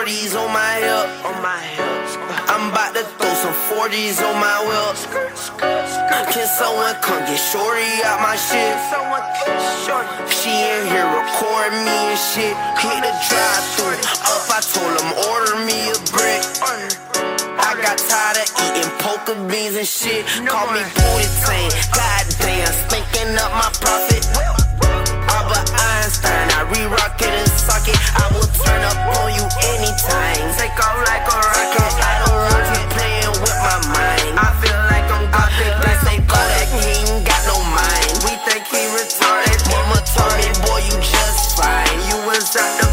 40s on my hip. On my hips. I'm about to throw some 40s on my wheel. Can someone come get shorty out my shit? She in here recording me and shit. Hit the drive through up. I told him order me a brick. I got tired of eating poker beans and shit. Call me booty tank. Goddamn, stinking up my profit. stand up.